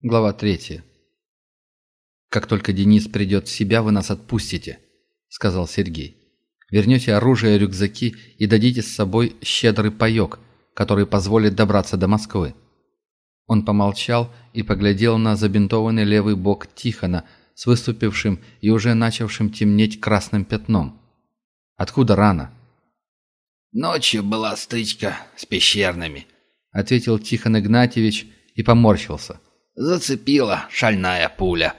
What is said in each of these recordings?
Глава 3. «Как только Денис придет в себя, вы нас отпустите», — сказал Сергей. «Вернете оружие рюкзаки и дадите с собой щедрый паек, который позволит добраться до Москвы». Он помолчал и поглядел на забинтованный левый бок Тихона с выступившим и уже начавшим темнеть красным пятном. «Откуда рана?» «Ночью была стычка с пещерными», — ответил Тихон Игнатьевич и поморщился. Зацепила шальная пуля.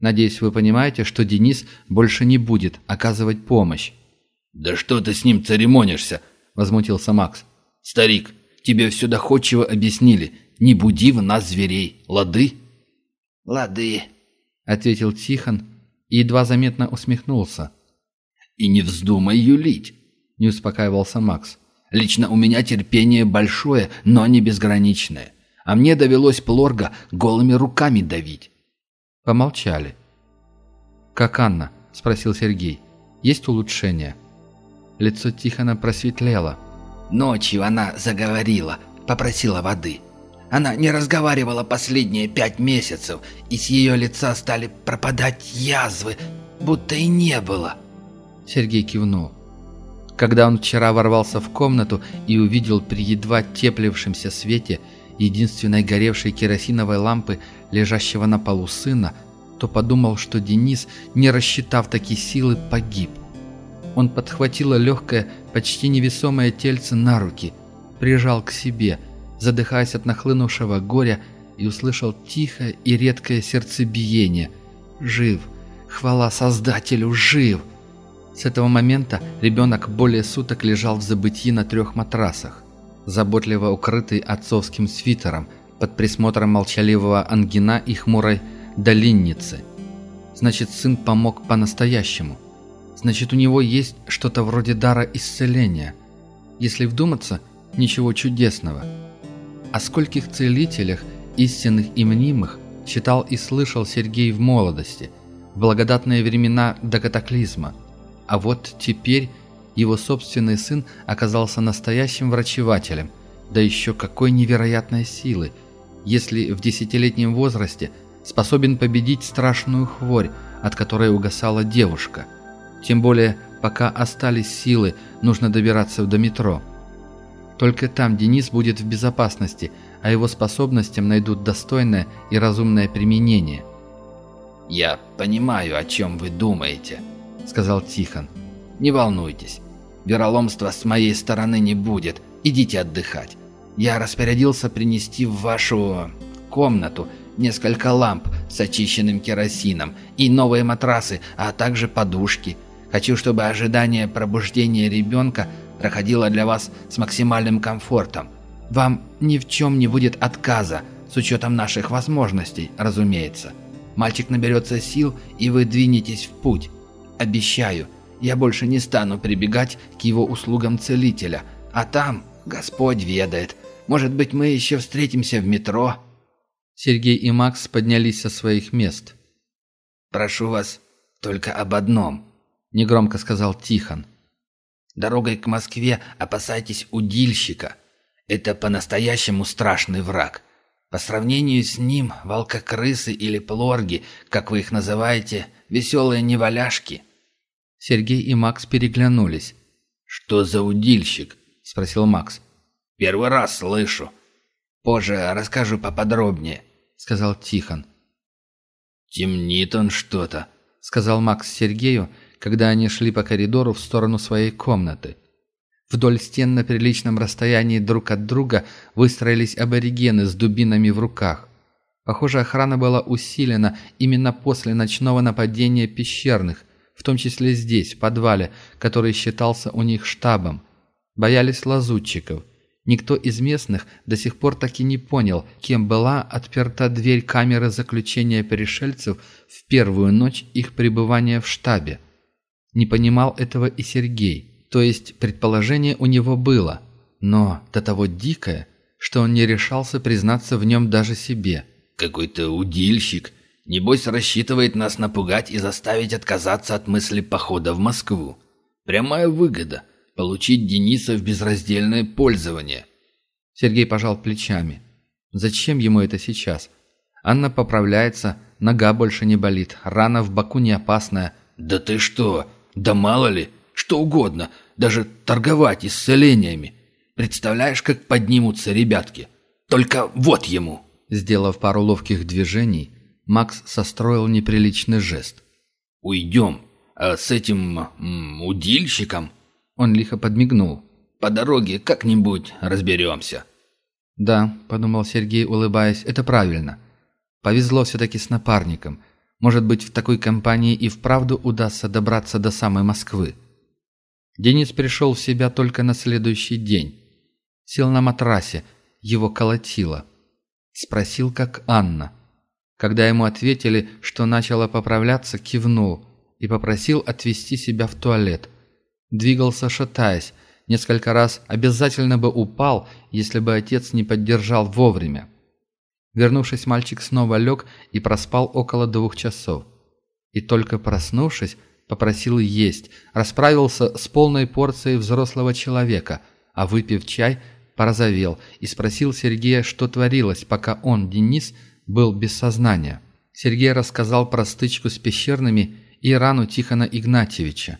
Надеюсь, вы понимаете, что Денис больше не будет оказывать помощь. «Да что ты с ним церемонишься?» – возмутился Макс. «Старик, тебе все доходчиво объяснили. Не буди в нас зверей. Лады?» «Лады», – ответил Тихон и едва заметно усмехнулся. «И не вздумай юлить», – не успокаивался Макс. «Лично у меня терпение большое, но не безграничное а мне довелось Плорга голыми руками давить. Помолчали. «Как Анна?» – спросил Сергей. «Есть улучшение?» Лицо Тихона просветлело. «Ночью она заговорила, попросила воды. Она не разговаривала последние пять месяцев, и с ее лица стали пропадать язвы, будто и не было». Сергей кивнул. Когда он вчера ворвался в комнату и увидел при едва теплившемся свете – единственной горевшей керосиновой лампы, лежащего на полу сына, то подумал, что Денис, не рассчитав такие силы, погиб. Он подхватило легкое, почти невесомое тельце на руки, прижал к себе, задыхаясь от нахлынувшего горя, и услышал тихое и редкое сердцебиение. «Жив! Хвала Создателю, жив!» С этого момента ребенок более суток лежал в забытии на трех матрасах заботливо укрытый отцовским свитером, под присмотром молчаливого ангина и хмурой долинницы. Значит, сын помог по-настоящему. Значит, у него есть что-то вроде дара исцеления. Если вдуматься, ничего чудесного. О скольких целителях, истинных и мнимых, читал и слышал Сергей в молодости, в благодатные времена до катаклизма. А вот теперь его собственный сын оказался настоящим врачевателем, да еще какой невероятной силы, если в десятилетнем возрасте способен победить страшную хворь, от которой угасала девушка. Тем более, пока остались силы, нужно добираться до метро. Только там Денис будет в безопасности, а его способностям найдут достойное и разумное применение. «Я понимаю, о чем вы думаете», — сказал Тихон. «Не волнуйтесь, Вероломства с моей стороны не будет. Идите отдыхать. Я распорядился принести в вашу комнату несколько ламп с очищенным керосином и новые матрасы, а также подушки. Хочу, чтобы ожидание пробуждения ребенка проходило для вас с максимальным комфортом. Вам ни в чем не будет отказа, с учетом наших возможностей, разумеется. Мальчик наберется сил, и вы двинетесь в путь. Обещаю, я больше не стану прибегать к его услугам целителя. А там Господь ведает. Может быть, мы еще встретимся в метро?» Сергей и Макс поднялись со своих мест. «Прошу вас только об одном», — негромко сказал Тихон. «Дорогой к Москве опасайтесь удильщика. Это по-настоящему страшный враг. По сравнению с ним волкокрысы или плорги, как вы их называете, веселые неваляшки — Сергей и Макс переглянулись. «Что за удильщик?» – спросил Макс. «Первый раз слышу». «Позже расскажу поподробнее», – сказал Тихон. «Темнит он что-то», – сказал Макс Сергею, когда они шли по коридору в сторону своей комнаты. Вдоль стен на приличном расстоянии друг от друга выстроились аборигены с дубинами в руках. Похоже, охрана была усилена именно после ночного нападения пещерных – в том числе здесь, в подвале, который считался у них штабом. Боялись лазутчиков. Никто из местных до сих пор так и не понял, кем была отперта дверь камеры заключения пришельцев в первую ночь их пребывания в штабе. Не понимал этого и Сергей. То есть предположение у него было, но до того дикое, что он не решался признаться в нем даже себе. «Какой-то удильщик», Небось, рассчитывает нас напугать и заставить отказаться от мысли похода в Москву. Прямая выгода – получить Дениса в безраздельное пользование. Сергей пожал плечами. Зачем ему это сейчас? Анна поправляется, нога больше не болит, рана в боку не опасная. «Да ты что? Да мало ли, что угодно, даже торговать исцелениями. Представляешь, как поднимутся ребятки? Только вот ему!» Сделав пару ловких движений, Макс состроил неприличный жест. «Уйдем, а с этим м, удильщиком...» Он лихо подмигнул. «По дороге как-нибудь разберемся». «Да», — подумал Сергей, улыбаясь, — «это правильно. Повезло все-таки с напарником. Может быть, в такой компании и вправду удастся добраться до самой Москвы». Денис пришел в себя только на следующий день. Сел на матрасе, его колотило. Спросил, как Анна. Когда ему ответили, что начала поправляться, кивнул и попросил отвезти себя в туалет. Двигался шатаясь, несколько раз обязательно бы упал, если бы отец не поддержал вовремя. Вернувшись, мальчик снова лег и проспал около двух часов. И только проснувшись, попросил есть, расправился с полной порцией взрослого человека, а выпив чай, порозовел и спросил Сергея, что творилось, пока он, Денис, был без сознания. Сергей рассказал про стычку с пещерными и рану Тихона Игнатьевича.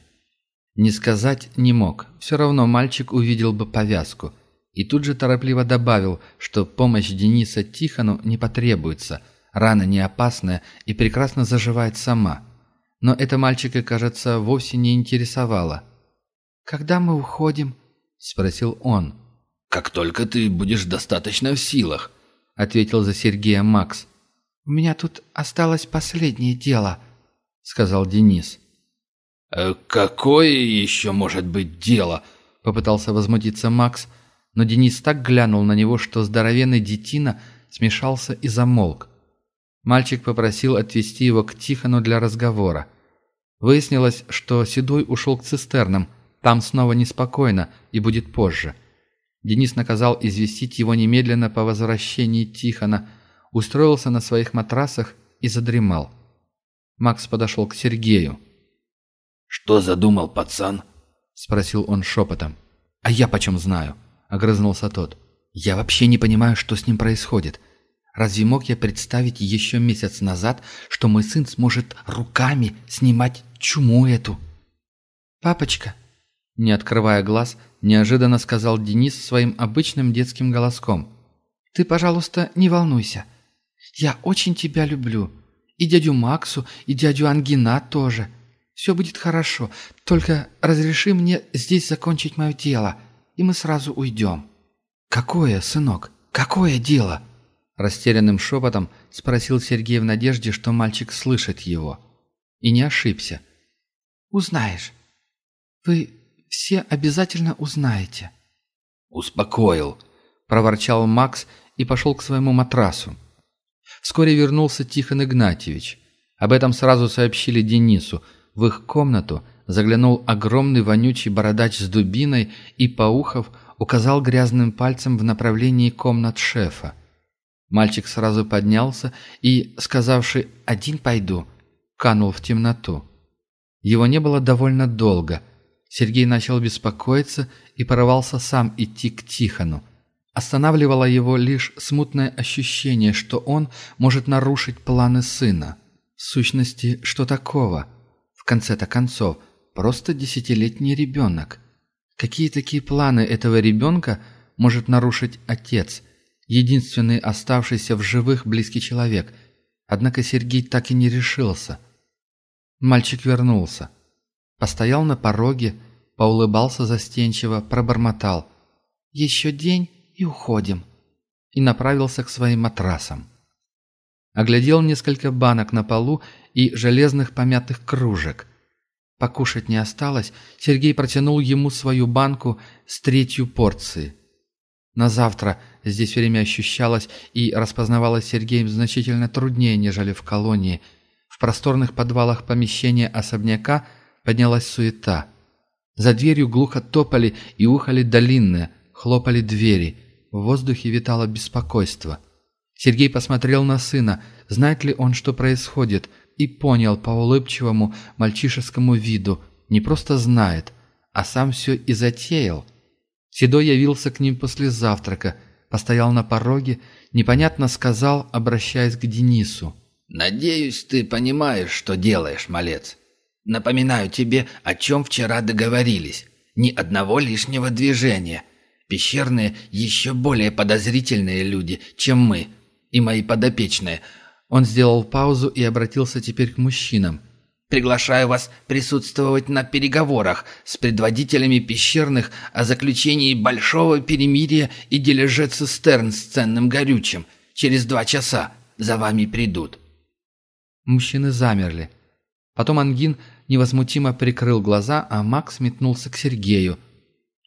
Не сказать не мог, все равно мальчик увидел бы повязку. И тут же торопливо добавил, что помощь Дениса Тихону не потребуется, рана не опасная и прекрасно заживает сама. Но это мальчика, кажется, вовсе не интересовало. «Когда мы уходим?» – спросил он. «Как только ты будешь достаточно в силах», — ответил за Сергея Макс. «У меня тут осталось последнее дело», — сказал Денис. «Э, «Какое еще может быть дело?» — попытался возмутиться Макс, но Денис так глянул на него, что здоровенный детина смешался и замолк. Мальчик попросил отвезти его к Тихону для разговора. Выяснилось, что Седой ушел к цистернам, там снова неспокойно и будет позже. Денис наказал известить его немедленно по возвращении Тихона, устроился на своих матрасах и задремал. Макс подошел к Сергею. «Что задумал пацан?» — спросил он шепотом. «А я почем знаю?» — огрызнулся тот. «Я вообще не понимаю, что с ним происходит. Разве мог я представить еще месяц назад, что мой сын сможет руками снимать чуму эту?» «Папочка!» Не открывая глаз, неожиданно сказал Денис своим обычным детским голоском. «Ты, пожалуйста, не волнуйся. Я очень тебя люблю. И дядю Максу, и дядю Ангина тоже. Все будет хорошо. Только разреши мне здесь закончить мое дело, и мы сразу уйдем». «Какое, сынок? Какое дело?» Растерянным шепотом спросил Сергей в надежде, что мальчик слышит его. И не ошибся. «Узнаешь. Вы все обязательно узнаете». «Успокоил», — проворчал Макс и пошел к своему матрасу. Вскоре вернулся Тихон Игнатьевич. Об этом сразу сообщили Денису. В их комнату заглянул огромный вонючий бородач с дубиной и, поухов, указал грязным пальцем в направлении комнат шефа. Мальчик сразу поднялся и, сказавший «один пойду», канул в темноту. Его не было довольно долго — Сергей начал беспокоиться и порывался сам идти к Тихону. Останавливало его лишь смутное ощущение, что он может нарушить планы сына. В сущности, что такого? В конце-то концов, просто десятилетний ребенок. Какие такие планы этого ребенка может нарушить отец, единственный оставшийся в живых близкий человек? Однако Сергей так и не решился. Мальчик вернулся. Постоял на пороге, поулыбался застенчиво, пробормотал. «Еще день и уходим». И направился к своим матрасам. Оглядел несколько банок на полу и железных помятых кружек. Покушать не осталось, Сергей протянул ему свою банку с третью порции. На завтра здесь время ощущалось и распознавалось Сергеем значительно труднее, нежели в колонии. В просторных подвалах помещения особняка поднялась суета – за дверью глухо топали и ухали долинные, хлопали двери. В воздухе витало беспокойство. Сергей посмотрел на сына, знает ли он, что происходит, и понял по улыбчивому мальчишескому виду, не просто знает, а сам все и затеял. Седой явился к ним после завтрака, постоял на пороге, непонятно сказал, обращаясь к Денису. «Надеюсь, ты понимаешь, что делаешь, малец. Напоминаю тебе, о чем вчера договорились. Ни одного лишнего движения. Пещерные еще более подозрительные люди, чем мы. И мои подопечные». Он сделал паузу и обратился теперь к мужчинам. Приглашаю вас присутствовать на переговорах с предводителями пещерных о заключении большого перемирия и дележе цистерн с ценным горючим. Через два часа за вами придут». Мужчины замерли. Потом Ангин невозмутимо прикрыл глаза, а Макс метнулся к Сергею.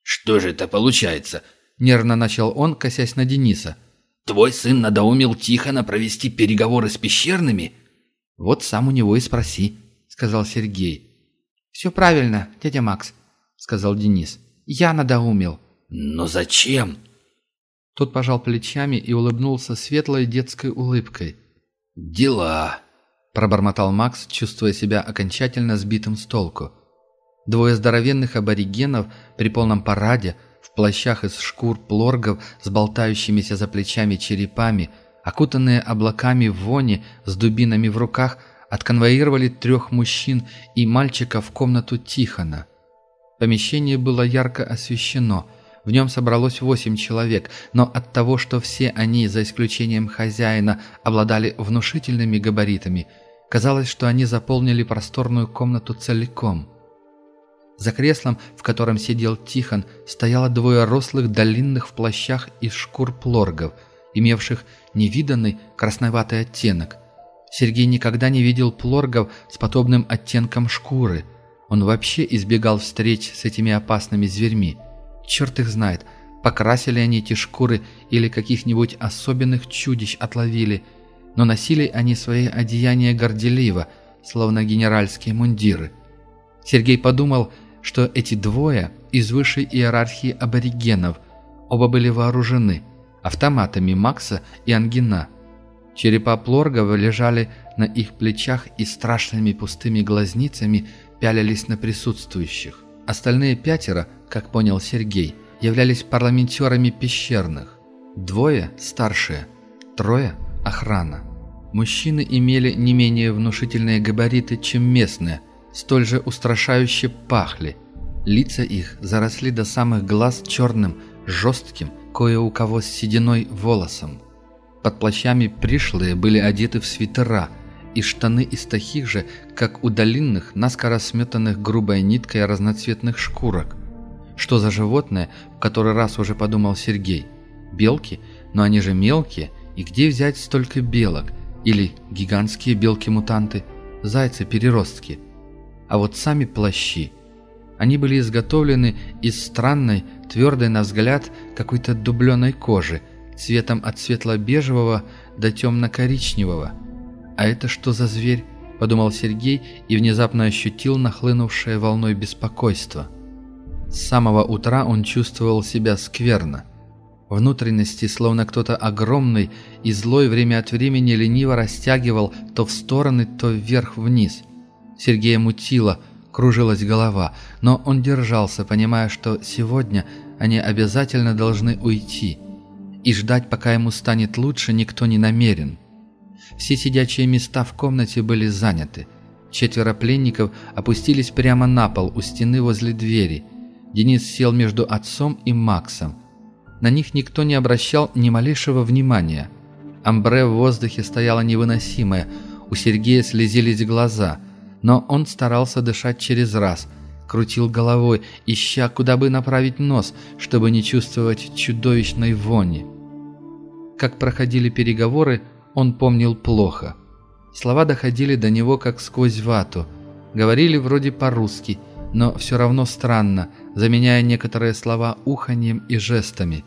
«Что же это получается?» – нервно начал он, косясь на Дениса. «Твой сын надоумил Тихона провести переговоры с пещерными?» «Вот сам у него и спроси», сказал Сергей. «Все правильно, дядя Макс», — сказал Денис. «Я надоумил». «Но зачем?» Тот пожал плечами и улыбнулся светлой детской улыбкой. «Дела», — пробормотал Макс, чувствуя себя окончательно сбитым с толку. Двое здоровенных аборигенов при полном параде, в плащах из шкур плоргов с болтающимися за плечами черепами, окутанные облаками вони с дубинами в руках — отконвоировали трех мужчин и мальчика в комнату Тихона. Помещение было ярко освещено. В нем собралось восемь человек, но от того, что все они, за исключением хозяина, обладали внушительными габаритами, казалось, что они заполнили просторную комнату целиком. За креслом, в котором сидел Тихон, стояло двое рослых долинных в плащах из шкур плоргов, имевших невиданный красноватый оттенок – Сергей никогда не видел плоргов с подобным оттенком шкуры. Он вообще избегал встреч с этими опасными зверьми. Черт их знает, покрасили они эти шкуры или каких-нибудь особенных чудищ отловили, но носили они свои одеяния горделиво, словно генеральские мундиры. Сергей подумал, что эти двое из высшей иерархии аборигенов, оба были вооружены автоматами Макса и Ангина – Черепа плоргов лежали на их плечах и страшными пустыми глазницами пялились на присутствующих. Остальные пятеро, как понял Сергей, являлись парламентерами пещерных. Двое – старшие, трое – охрана. Мужчины имели не менее внушительные габариты, чем местные, столь же устрашающе пахли. Лица их заросли до самых глаз черным, жестким, кое у кого с сединой волосом. Под плащами пришлые были одеты в свитера и штаны из таких же, как у долинных, наскоро сметанных грубой ниткой разноцветных шкурок. Что за животное, в который раз уже подумал Сергей? Белки? Но они же мелкие, и где взять столько белок? Или гигантские белки-мутанты? Зайцы-переростки? А вот сами плащи. Они были изготовлены из странной, твердой на взгляд, какой-то дубленой кожи – цветом от светло-бежевого до темно-коричневого. «А это что за зверь?» – подумал Сергей и внезапно ощутил нахлынувшее волной беспокойство. С самого утра он чувствовал себя скверно. Внутренности, словно кто-то огромный и злой время от времени лениво растягивал то в стороны, то вверх-вниз. Сергея мутило, кружилась голова, но он держался, понимая, что сегодня они обязательно должны уйти – и ждать, пока ему станет лучше, никто не намерен. Все сидячие места в комнате были заняты. Четверо пленников опустились прямо на пол у стены возле двери. Денис сел между отцом и Максом. На них никто не обращал ни малейшего внимания. Амбре в воздухе стояло невыносимое, у Сергея слезились глаза, но он старался дышать через раз – крутил головой, ища, куда бы направить нос, чтобы не чувствовать чудовищной вони. Как проходили переговоры, он помнил плохо. Слова доходили до него как сквозь вату. Говорили вроде по-русски, но все равно странно, заменяя некоторые слова уханьем и жестами.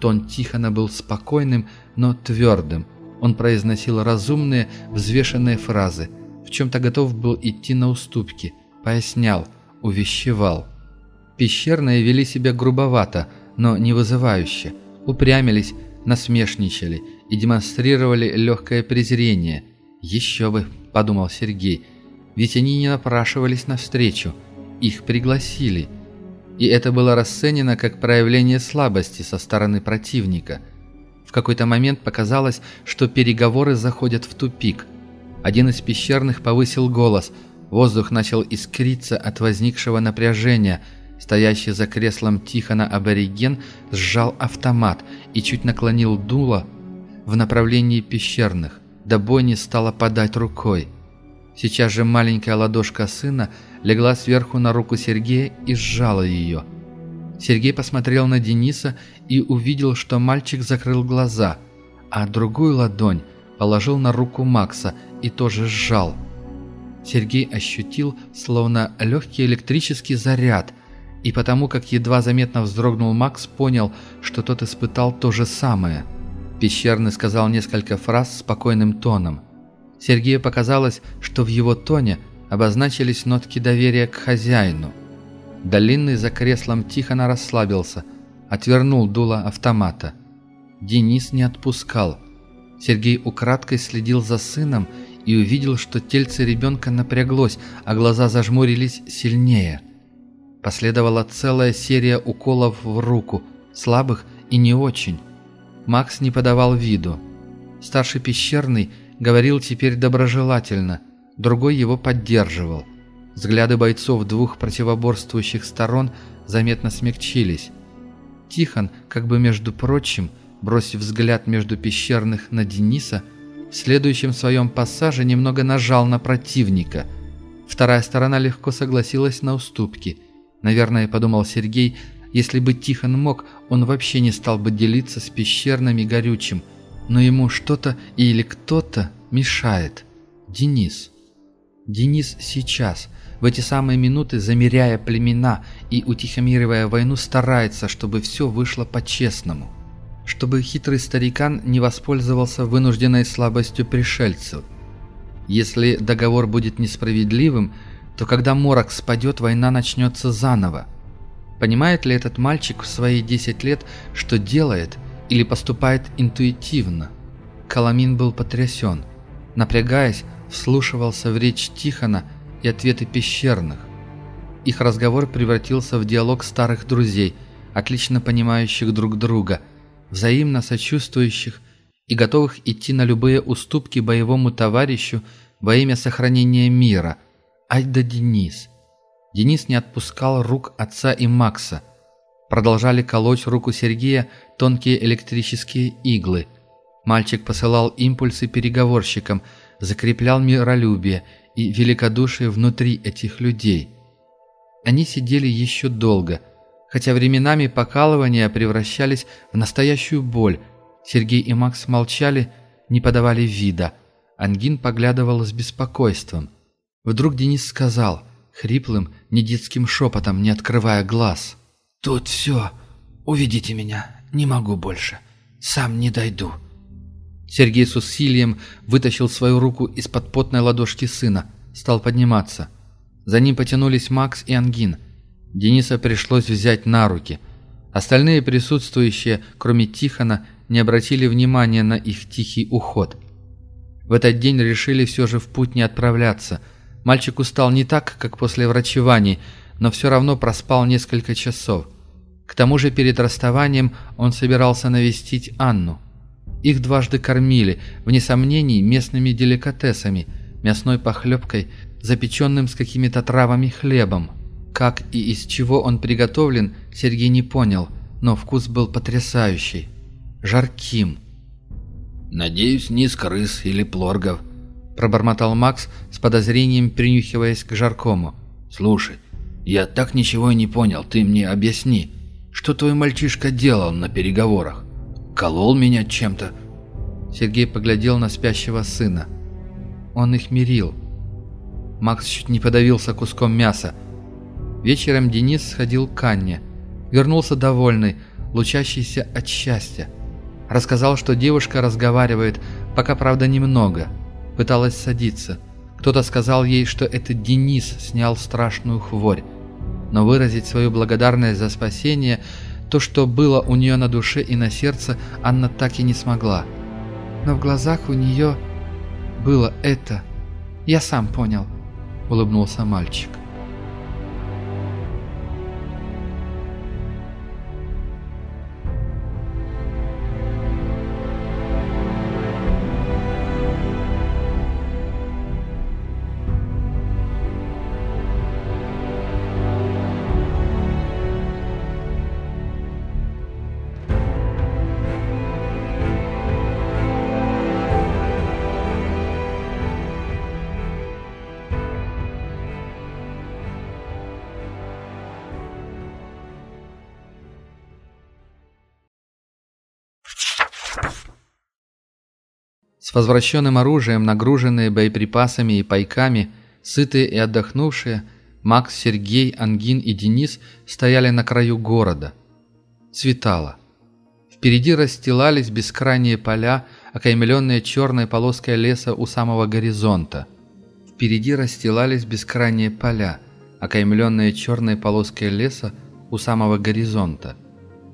Тон Тихона был спокойным, но твердым. Он произносил разумные, взвешенные фразы. В чем-то готов был идти на уступки. Пояснял – увещевал. Пещерные вели себя грубовато, но не вызывающе, упрямились, насмешничали и демонстрировали легкое презрение. «Еще бы», — подумал Сергей, — «ведь они не напрашивались навстречу, их пригласили». И это было расценено как проявление слабости со стороны противника. какой-то момент показалось, что переговоры заходят в тупик. Один из пещерных повысил голос. Воздух начал искриться от возникшего напряжения. Стоящий за креслом Тихона абориген сжал автомат и чуть наклонил дуло в направлении пещерных. До бойни стала подать рукой. Сейчас же маленькая ладошка сына легла сверху на руку Сергея и сжала ее. Сергей посмотрел на Дениса и увидел, что мальчик закрыл глаза, а другую ладонь положил на руку Макса и тоже сжал. Сергей ощутил словно легкий электрический заряд, и потому как едва заметно вздрогнул Макс, понял, что тот испытал то же самое. Пещерный сказал несколько фраз спокойным тоном. Сергею показалось, что в его тоне обозначились нотки доверия к хозяину. Долинный за креслом Тихона расслабился, отвернул дуло автомата. Денис не отпускал. Сергей украдкой следил за сыном и увидел, что тельце ребенка напряглось, а глаза зажмурились сильнее. Последовала целая серия уколов в руку, слабых и не очень. Макс не подавал виду. Старший пещерный – говорил теперь доброжелательно, другой его поддерживал. Взгляды бойцов двух противоборствующих сторон заметно смягчились. Тихон, как бы между прочим, бросив взгляд между пещерных на Дениса, в следующем своем пассаже немного нажал на противника. Вторая сторона легко согласилась на уступки. Наверное, подумал Сергей, если бы Тихон мог, он вообще не стал бы делиться с пещерными горючим – но ему что-то или кто-то мешает. Денис. Денис сейчас, в эти самые минуты, замеряя племена и утихомиривая войну, старается, чтобы все вышло по-честному. Чтобы хитрый старикан не воспользовался вынужденной слабостью пришельцев. Если договор будет несправедливым, то когда морок спадет, война начнется заново. Понимает ли этот мальчик в свои 10 лет, что делает – или поступает интуитивно. Коломин был потрясен. Напрягаясь, вслушивался в речь Тихона и ответы пещерных. Их разговор превратился в диалог старых друзей, отлично понимающих друг друга, взаимно сочувствующих и готовых идти на любые уступки боевому товарищу во имя сохранения мира. Ай да Денис! Денис не отпускал рук отца и Макса. Продолжали колоть руку Сергея тонкие электрические иглы. Мальчик посылал импульсы переговорщикам, закреплял миролюбие и великодушие внутри этих людей. Они сидели еще долго, хотя временами покалывания превращались в настоящую боль. Сергей и Макс молчали, не подавали вида. Ангин поглядывал с беспокойством. Вдруг Денис сказал, хриплым, недетским шепотом, не открывая глаз. «Тут все. Уведите меня. Не могу больше. Сам не дойду». Сергей с усилием вытащил свою руку из-под потной ладошки сына, стал подниматься. За ним потянулись Макс и Ангин. Дениса пришлось взять на руки. Остальные присутствующие, кроме Тихона, не обратили внимания на их тихий уход. В этот день решили все же в путь не отправляться. Мальчик устал не так, как после врачеваний, но все равно проспал несколько часов. К тому же перед расставанием он собирался навестить Анну. Их дважды кормили, вне сомнений, местными деликатесами, мясной похлебкой, запеченным с какими-то травами хлебом. Как и из чего он приготовлен, Сергей не понял, но вкус был потрясающий. Жарким. «Надеюсь, не из крыс или плоргов», – пробормотал Макс с подозрением, принюхиваясь к жаркому. «Слушай, я так ничего и не понял, ты мне объясни». Что твой мальчишка делал на переговорах? Колол меня чем-то?» Сергей поглядел на спящего сына. Он их мирил. Макс чуть не подавился куском мяса. Вечером Денис сходил к Анне. Вернулся довольный, лучащийся от счастья. Рассказал, что девушка разговаривает, пока, правда, немного. Пыталась садиться. Кто-то сказал ей, что это Денис снял страшную хворь но выразить свою благодарность за спасение, то, что было у нее на душе и на сердце, Анна так и не смогла. Но в глазах у нее было это. Я сам понял, улыбнулся мальчик. Возвращенным оружием, нагруженные боеприпасами и пайками, сытые и отдохнувшие, Макс, Сергей, Ангин и Денис стояли на краю города. Светало. Впереди расстилались бескрайние поля, окаймленные черной полоской леса у самого горизонта. Впереди расстилались бескрайние поля, окаймленные черной полоской леса у самого горизонта.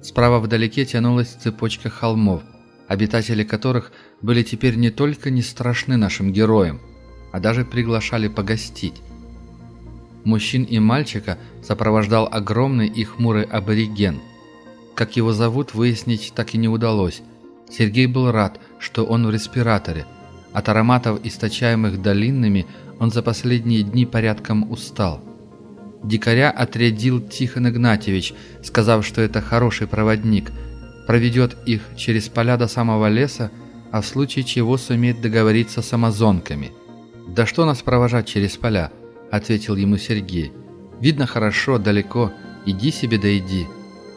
Справа вдалеке тянулась цепочка холмов, обитатели которых были теперь не только не страшны нашим героям, а даже приглашали погостить. Мужчин и мальчика сопровождал огромный и хмурый абориген. Как его зовут, выяснить так и не удалось. Сергей был рад, что он в респираторе. От ароматов, источаемых долинными, он за последние дни порядком устал. Дикаря отрядил Тихон Игнатьевич, сказав, что это хороший проводник, проведет их через поля до самого леса, а в случае чего сумеет договориться с амазонками. «Да что нас провожать через поля?» – ответил ему Сергей. «Видно хорошо, далеко. Иди себе да иди.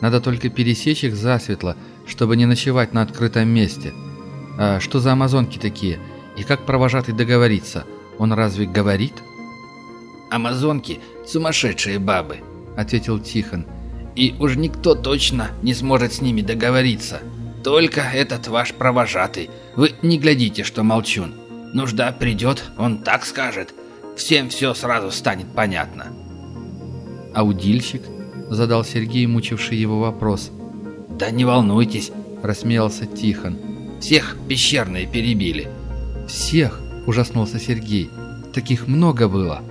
Надо только пересечь их засветло, чтобы не ночевать на открытом месте. А что за амазонки такие? И как провожатый договориться? Он разве говорит?» «Амазонки – сумасшедшие бабы», – ответил Тихон. «И уж никто точно не сможет с ними договориться. Только этот ваш провожатый. Вы не глядите, что молчун. Нужда придет, он так скажет. Всем все сразу станет понятно». «А удильщик?» – задал Сергей, мучивший его вопрос. «Да не волнуйтесь», – рассмеялся Тихон. «Всех пещерные перебили». «Всех?» – ужаснулся Сергей. «Таких много было».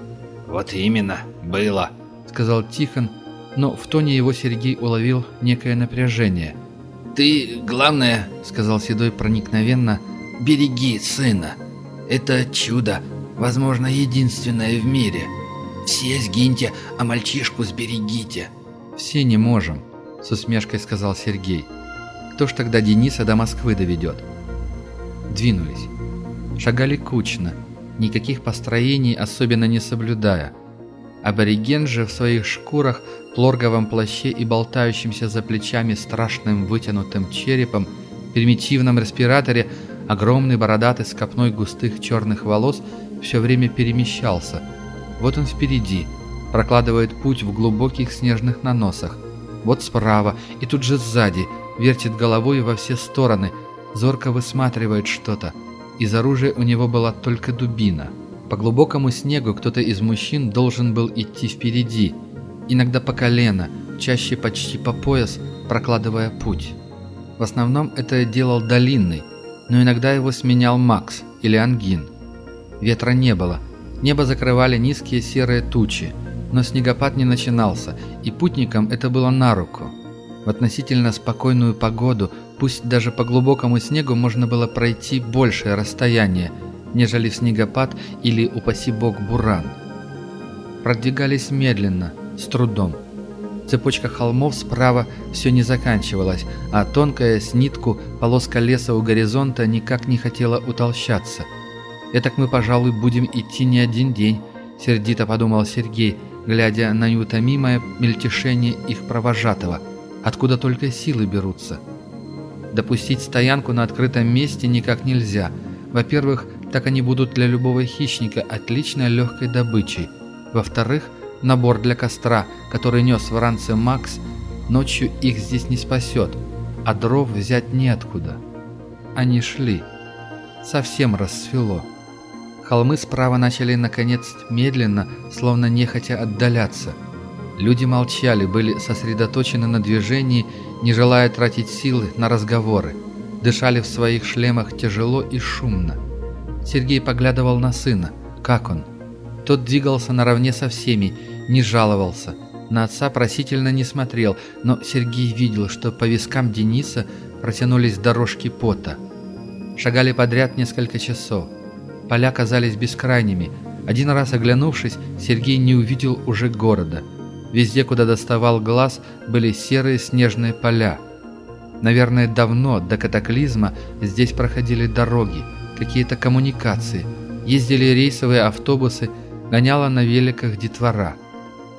«Вот именно, было», — сказал Тихон, но в тоне его Сергей уловил некое напряжение. «Ты, главное, — сказал Седой проникновенно, — береги сына. Это чудо, возможно, единственное в мире. Все сгиньте, а мальчишку сберегите». «Все не можем», — с усмешкой сказал Сергей. «Кто ж тогда Дениса до Москвы доведет?» Двинулись. Шагали кучно, никаких построений особенно не соблюдая. Абориген же в своих шкурах, плорговом плаще и болтающимся за плечами страшным вытянутым черепом, примитивном респираторе, огромный бородатый с копной густых черных волос все время перемещался. Вот он впереди, прокладывает путь в глубоких снежных наносах. Вот справа и тут же сзади, вертит головой во все стороны, зорко высматривает что-то – из оружия у него была только дубина. По глубокому снегу кто-то из мужчин должен был идти впереди, иногда по колено, чаще почти по пояс, прокладывая путь. В основном это делал Долинный, но иногда его сменял Макс или Ангин. Ветра не было, небо закрывали низкие серые тучи, но снегопад не начинался, и путникам это было на руку. В относительно спокойную погоду Пусть даже по глубокому снегу можно было пройти большее расстояние, нежели в снегопад или, упаси бог, буран. Продвигались медленно, с трудом. Цепочка холмов справа все не заканчивалась, а тонкая с нитку полоска леса у горизонта никак не хотела утолщаться. «Этак мы, пожалуй, будем идти не один день», — сердито подумал Сергей, глядя на неутомимое мельтешение их провожатого. «Откуда только силы берутся?» Допустить стоянку на открытом месте никак нельзя. Во-первых, так они будут для любого хищника отличной легкой добычей. Во-вторых, набор для костра, который нес в ранце Макс, ночью их здесь не спасет, а дров взять неоткуда. Они шли. Совсем рассвело. Холмы справа начали, наконец, медленно, словно нехотя отдаляться. Люди молчали, были сосредоточены на движении не желая тратить силы на разговоры. Дышали в своих шлемах тяжело и шумно. Сергей поглядывал на сына. Как он? Тот двигался наравне со всеми, не жаловался. На отца просительно не смотрел, но Сергей видел, что по вискам Дениса протянулись дорожки пота. Шагали подряд несколько часов. Поля казались бескрайними. Один раз оглянувшись, Сергей не увидел уже города – Везде, куда доставал глаз, были серые снежные поля. Наверное, давно, до катаклизма, здесь проходили дороги, какие-то коммуникации. Ездили рейсовые автобусы, гоняла на великах детвора.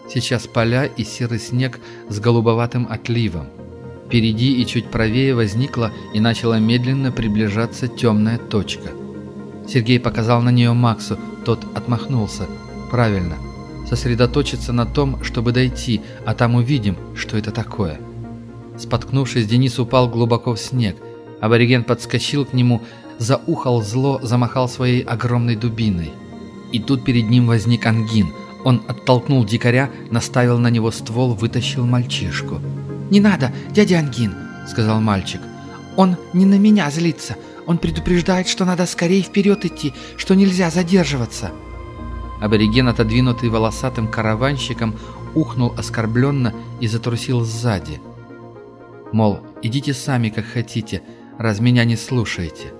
Сейчас поля и серый снег с голубоватым отливом. Впереди и чуть правее возникла и начала медленно приближаться темная точка. Сергей показал на нее Максу, тот отмахнулся. «Правильно. Сосредоточиться на том, чтобы дойти, а там увидим, что это такое». Споткнувшись, Денис упал глубоко в снег. Абориген подскочил к нему, заухал зло, замахал своей огромной дубиной. И тут перед ним возник ангин. Он оттолкнул дикаря, наставил на него ствол, вытащил мальчишку. «Не надо, дядя Ангин», — сказал мальчик. «Он не на меня злится. Он предупреждает, что надо скорее вперед идти, что нельзя задерживаться». Абориген, отодвинутый волосатым караванщиком, ухнул оскорбленно и затрусил сзади. Мол, идите сами, как хотите, раз меня не слушаете.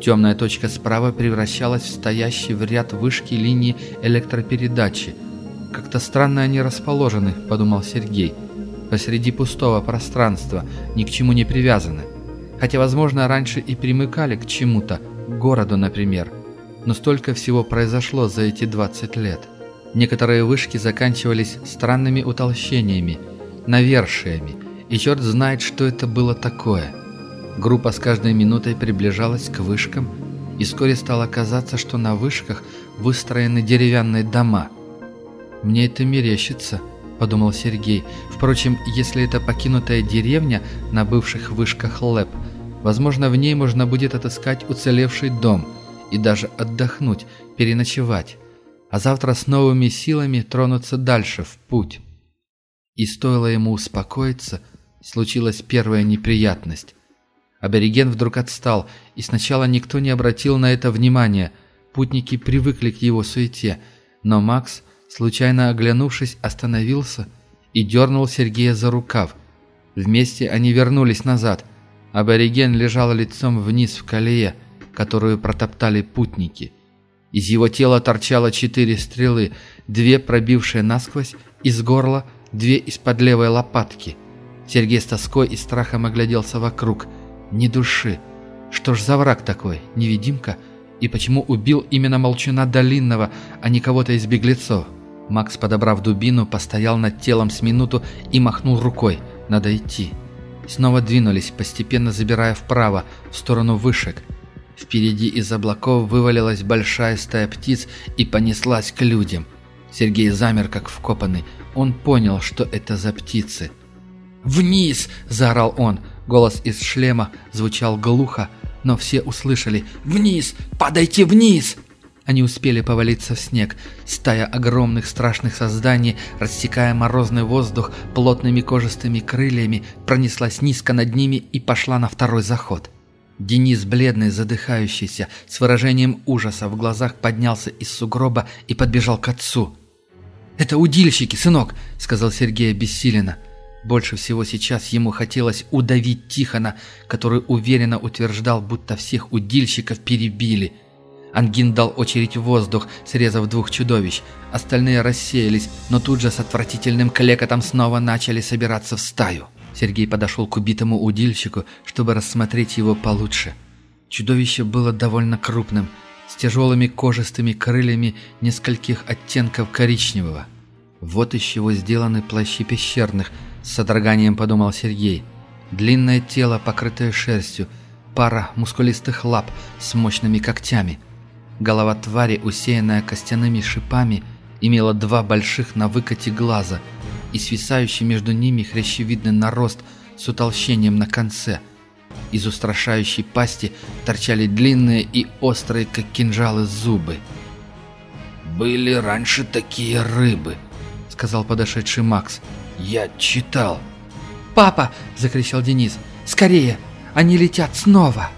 Темная точка справа превращалась в стоящий в ряд вышки линии электропередачи. «Как-то странно они расположены», — подумал Сергей. «Посреди пустого пространства, ни к чему не привязаны. Хотя, возможно, раньше и примыкали к чему-то, к городу, например. Но столько всего произошло за эти 20 лет. Некоторые вышки заканчивались странными утолщениями, навершиями, и черт знает, что это было такое». Группа с каждой минутой приближалась к вышкам, и вскоре стало казаться, что на вышках выстроены деревянные дома. «Мне это мерещится», — подумал Сергей. «Впрочем, если это покинутая деревня на бывших вышках ЛЭП, возможно, в ней можно будет отыскать уцелевший дом и даже отдохнуть, переночевать, а завтра с новыми силами тронуться дальше, в путь». И стоило ему успокоиться, случилась первая неприятность. Абориген вдруг отстал, и сначала никто не обратил на это внимания. Путники привыкли к его суете, но Макс, случайно оглянувшись, остановился и дернул Сергея за рукав. Вместе они вернулись назад. Абориген лежал лицом вниз в колее, которую протоптали путники. Из его тела торчало четыре стрелы, две пробившие насквозь, из горла, две из-под левой лопатки. Сергей с тоской и страхом огляделся вокруг – ни души. Что ж за враг такой? Невидимка? И почему убил именно Молчуна Долинного, а не кого-то из беглецов? Макс, подобрав дубину, постоял над телом с минуту и махнул рукой. Надо идти. Снова двинулись, постепенно забирая вправо, в сторону вышек. Впереди из облаков вывалилась большая стая птиц и понеслась к людям. Сергей замер, как вкопанный. Он понял, что это за птицы. «Вниз!» – заорал он. Голос из шлема звучал глухо, но все услышали «Вниз! Падайте вниз!» Они успели повалиться в снег. Стая огромных страшных созданий, рассекая морозный воздух плотными кожистыми крыльями, пронеслась низко над ними и пошла на второй заход. Денис, бледный, задыхающийся, с выражением ужаса в глазах поднялся из сугроба и подбежал к отцу. «Это удильщики, сынок!» — сказал Сергей обессиленно. Больше всего сейчас ему хотелось удавить Тихона, который уверенно утверждал, будто всех удильщиков перебили. Ангин дал очередь в воздух, срезав двух чудовищ. Остальные рассеялись, но тут же с отвратительным клекотом снова начали собираться в стаю. Сергей подошел к убитому удильщику, чтобы рассмотреть его получше. Чудовище было довольно крупным, с тяжелыми кожистыми крыльями нескольких оттенков коричневого. Вот из чего сделаны плащи пещерных – с содроганием подумал Сергей. Длинное тело, покрытое шерстью, пара мускулистых лап с мощными когтями. Голова твари, усеянная костяными шипами, имела два больших на выкате глаза и свисающий между ними хрящевидный нарост с утолщением на конце. Из устрашающей пасти торчали длинные и острые, как кинжалы, зубы. «Были раньше такие рыбы», — сказал подошедший Макс. Я читал. «Папа!» – закричал Денис. «Скорее! Они летят снова!»